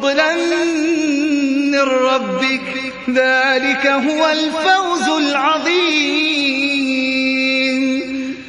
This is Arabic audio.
فضلا من ربك. ذلك هو الفوز